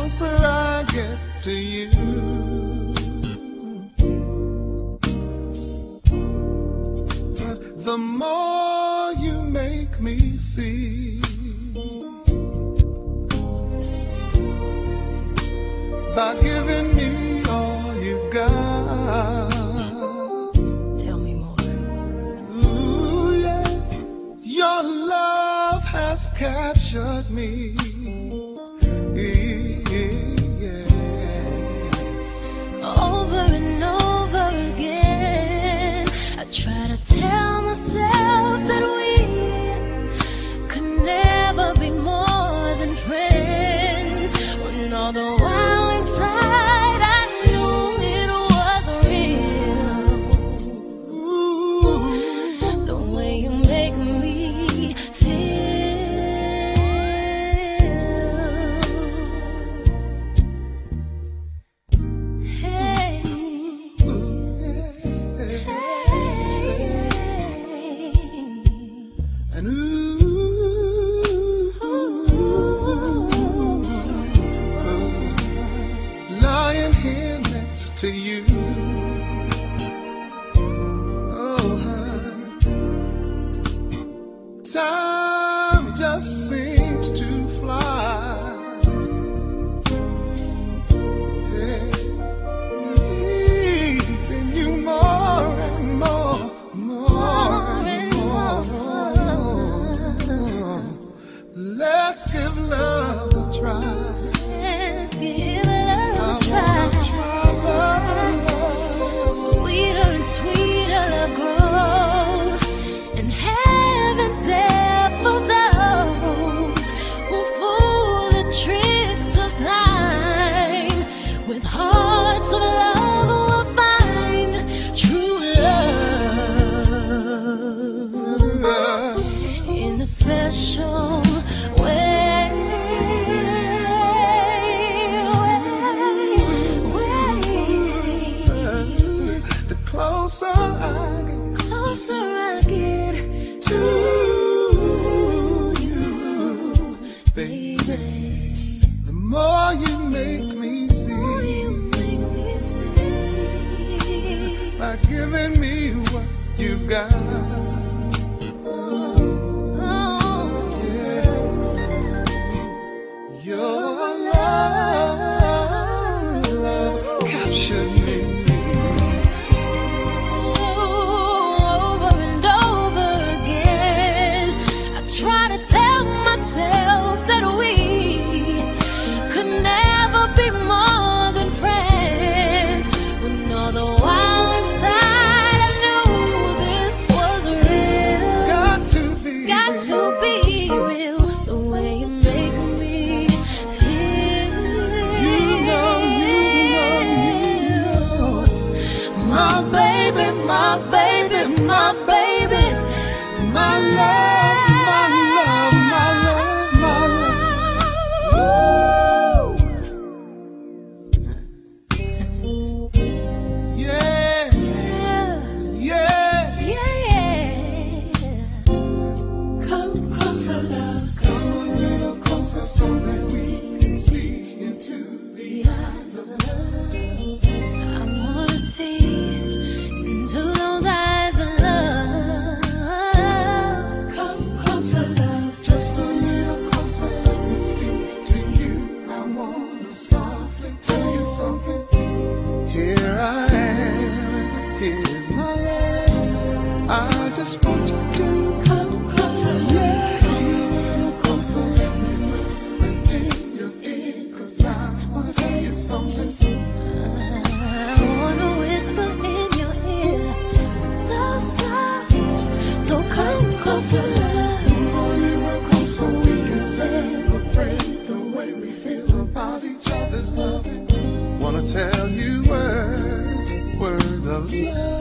closer I get to you. The more you make me see. By giving me all you've got. Tell me more. Ooh, yeah. Your love has captured me. Over and over again, I try to tell to you. Oh, time just seems to fly. You more and more, more and more. Let's give love a try. Make me see. you make me see. by giving me what you've got. My love. I just want you to come closer. Yeah. Come a little closer. Whisper in your. Cause I wanna tell you something. I wanna whisper in your ear. So soft. So come closer. Come a little closer. We can celebrate the way we feel about each other's love. Wanna tell you yeah.